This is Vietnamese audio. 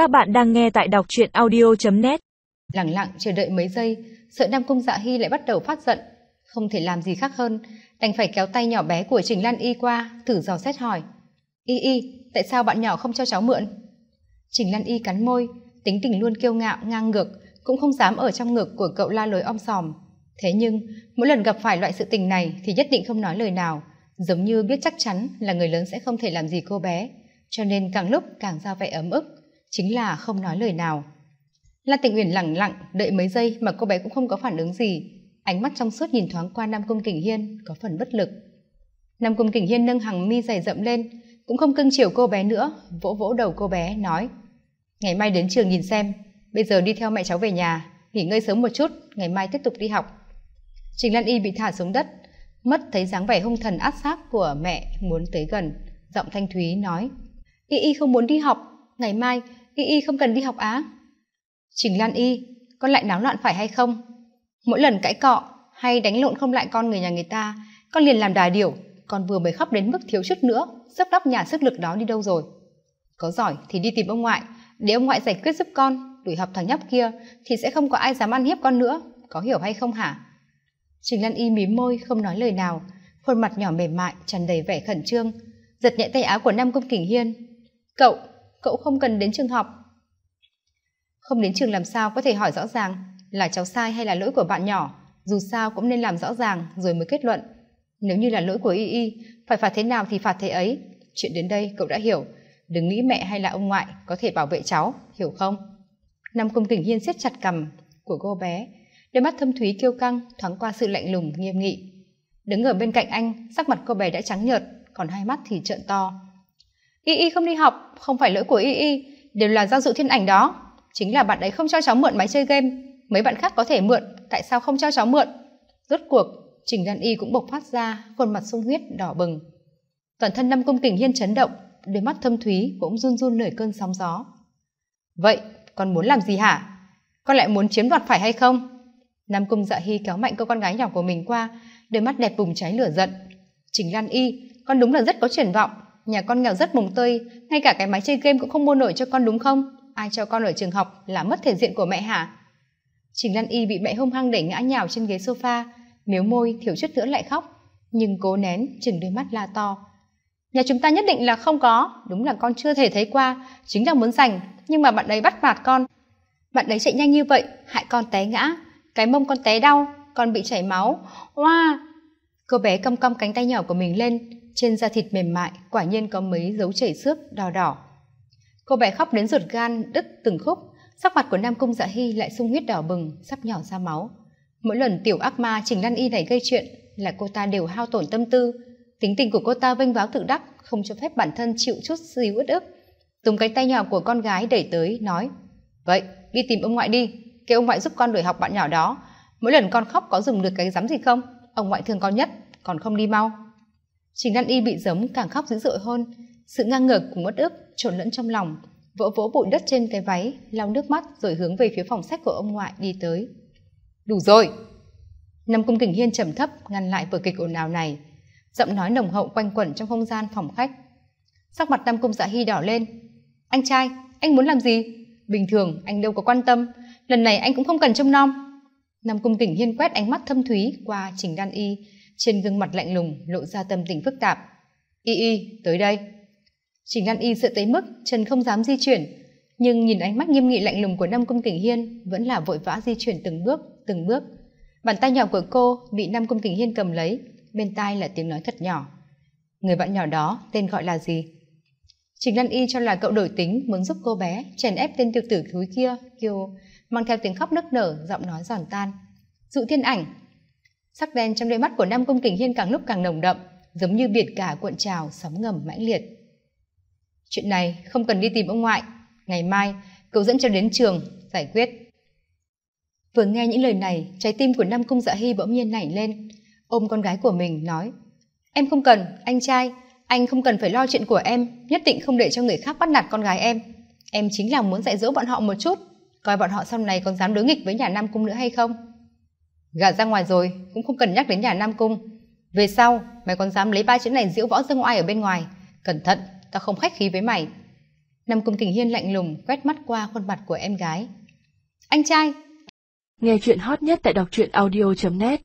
Các bạn đang nghe tại đọc truyện audio.net Lặng lặng chờ đợi mấy giây, sợ Nam Cung Dạ Hy lại bắt đầu phát giận. Không thể làm gì khác hơn, đành phải kéo tay nhỏ bé của Trình Lan Y qua, thử dò xét hỏi. Y Y, tại sao bạn nhỏ không cho cháu mượn? Trình Lan Y cắn môi, tính tình luôn kiêu ngạo, ngang ngược, cũng không dám ở trong ngực của cậu la lối om sòm. Thế nhưng, mỗi lần gặp phải loại sự tình này thì nhất định không nói lời nào, giống như biết chắc chắn là người lớn sẽ không thể làm gì cô bé, cho nên càng lúc càng ra vẻ ấm ức, chính là không nói lời nào. La Tịnh Uyển lẳng lặng đợi mấy giây mà cô bé cũng không có phản ứng gì, ánh mắt trong suốt nhìn thoáng qua Nam Cung Kình Hiên có phần bất lực. Nam Cung Kình Hiên nâng hàng mi dày rậm lên, cũng không cưng chiều cô bé nữa, vỗ vỗ đầu cô bé nói: "Ngày mai đến trường nhìn xem, bây giờ đi theo mẹ cháu về nhà, nghỉ ngơi sớm một chút, ngày mai tiếp tục đi học." Trình Lan Y bị thả xuống đất, mất thấy dáng vẻ hung thần át sát của mẹ muốn tới gần, giọng thanh thúy nói: "Y Y không muốn đi học, ngày mai Y Y không cần đi học á." Trình Lan Y, con lại náo loạn phải hay không? Mỗi lần cãi cọ hay đánh lộn không lại con người nhà người ta, con liền làm đà điểu, con vừa mới khóc đến mức thiếu chút nữa, sắp đắp nhà sức lực đó đi đâu rồi? Có giỏi thì đi tìm ông ngoại, để ông ngoại giải quyết giúp con, đuổi học thằng nhóc kia thì sẽ không có ai dám ăn hiếp con nữa, có hiểu hay không hả? Trình Lan Y mím môi không nói lời nào, khuôn mặt nhỏ mềm mại tràn đầy vẻ khẩn trương, giật nhẹ tay áo của Nam Công Kình Hiên. "Cậu, cậu không cần đến trường học." Không đến trường làm sao có thể hỏi rõ ràng là cháu sai hay là lỗi của bạn nhỏ, dù sao cũng nên làm rõ ràng rồi mới kết luận. Nếu như là lỗi của Y Y, phải phạt thế nào thì phạt thế ấy. Chuyện đến đây cậu đã hiểu, đừng nghĩ mẹ hay là ông ngoại có thể bảo vệ cháu, hiểu không? Nam Công Kình Hiên siết chặt cằm của cô bé, đôi mắt thâm thúy kiêu căng thoáng qua sự lạnh lùng nghiêm nghị đứng ở bên cạnh anh sắc mặt cô bé đã trắng nhợt còn hai mắt thì trợn to y y không đi học, không phải lỗi của y y, đều là do dự thiên ảnh đó. Chính là bạn ấy không cho cháu mượn máy chơi game. Mấy bạn khác có thể mượn, tại sao không cho cháu mượn? Rốt cuộc, trình đan y cũng bộc phát ra, khuôn mặt sung huyết, đỏ bừng. Toàn thân năm Cung kình hiên chấn động, đôi mắt thâm thúy cũng run run nổi cơn sóng gió. Vậy, con muốn làm gì hả? Con lại muốn chiếm đoạt phải hay không? Nam cung dạ hy kéo mạnh cô con gái nhỏ của mình qua, đôi mắt đẹp bùng cháy lửa giận. Trình lan y, con đúng là rất có triển vọng nhà con nghèo rất mùng tơi, ngay cả cái máy chơi game cũng không mua nổi cho con đúng không? Ai cho con ở trường học là mất thể diện của mẹ hả? Trình lan y bị mẹ hung hăng đẩy ngã nhào trên ghế sofa, miếu môi thiểu chút nữa lại khóc, nhưng cố nén chừng đôi mắt la to. Nhà chúng ta nhất định là không có, đúng là con chưa thể thấy qua, chính là muốn giành, nhưng mà bạn ấy bắt phạt con. Bạn ấy chạy nhanh như vậy, hại con té ngã, cái mông con té đau, con bị chảy máu. Hoa wow cô bé cong cong cánh tay nhỏ của mình lên, trên da thịt mềm mại, quả nhiên có mấy dấu chảy xước đỏ đỏ. Cô bé khóc đến ruột gan, đứt từng khúc, sắc mặt của nam cung dạ hy lại sung huyết đỏ bừng, sắp nhỏ ra máu. Mỗi lần tiểu ác ma trình lan y này gây chuyện là cô ta đều hao tổn tâm tư. Tính tình của cô ta vênh váo tự đắc, không cho phép bản thân chịu chút xíu uất ức. Dùng cánh tay nhỏ của con gái đẩy tới, nói, vậy, đi tìm ông ngoại đi, kêu ông ngoại giúp con đuổi học bạn nhỏ đó. Mỗi lần con khóc có dùng được cái giấm gì không? Ông ngoại thương con nhất, còn không đi mau. Trình lan y bị giấm, càng khóc dữ dội hơn. Sự ngang ngược cùng uất ức trộn lẫn trong lòng, vỗ vỗ bụi đất trên cái váy, lau nước mắt rồi hướng về phía phòng sách của ông ngoại đi tới. Đủ rồi. Năm cung kình hiên trầm thấp ngăn lại vở kịch ồn ào này. Giọng nói nồng hậu quanh quẩn trong không gian phòng khách. Sắc mặt năm cung dạ hy đỏ lên. Anh trai, anh muốn làm gì? Bình thường, anh đâu có quan tâm. Lần này anh cũng không cần trông nom nam cung kình hiên quét ánh mắt thâm thúy qua trình đan y, trên gương mặt lạnh lùng lộ ra tâm tình phức tạp. Y y, tới đây. Trình đan y sợ tới mức chân không dám di chuyển, nhưng nhìn ánh mắt nghiêm nghị lạnh lùng của nam cung kình hiên vẫn là vội vã di chuyển từng bước từng bước. Bàn tay nhỏ của cô bị nam cung kình hiên cầm lấy, bên tai là tiếng nói thật nhỏ. Người bạn nhỏ đó tên gọi là gì? Trình lan y cho là cậu đổi tính muốn giúp cô bé chèn ép tên tiểu tử thúi kia, kêu mang theo tiếng khóc nức nở, giọng nói giòn tan. Dụ thiên ảnh. Sắc đen trong đôi mắt của nam cung kình hiên càng lúc càng nồng đậm, giống như biển cả cuộn trào, sóng ngầm mãnh liệt. Chuyện này không cần đi tìm ông ngoại. Ngày mai, cậu dẫn cho đến trường, giải quyết. Vừa nghe những lời này, trái tim của nam cung dạ hy bỗng nhiên nảy lên. Ôm con gái của mình, nói, em không cần, anh trai. Anh không cần phải lo chuyện của em, nhất định không để cho người khác bắt nạt con gái em. Em chính là muốn dạy dỗ bọn họ một chút coi bọn họ sau này còn dám đối nghịch với nhà nam cung nữa hay không? Gả ra ngoài rồi, cũng không cần nhắc đến nhà nam cung. Về sau, mày còn dám lấy ba chữ này diễu võ dương oai ở bên ngoài. Cẩn thận, tao không khách khí với mày. Nam Cung Kình Hiên lạnh lùng quét mắt qua khuôn mặt của em gái. Anh trai! Nghe chuyện hot nhất tại đọc truyện audio.net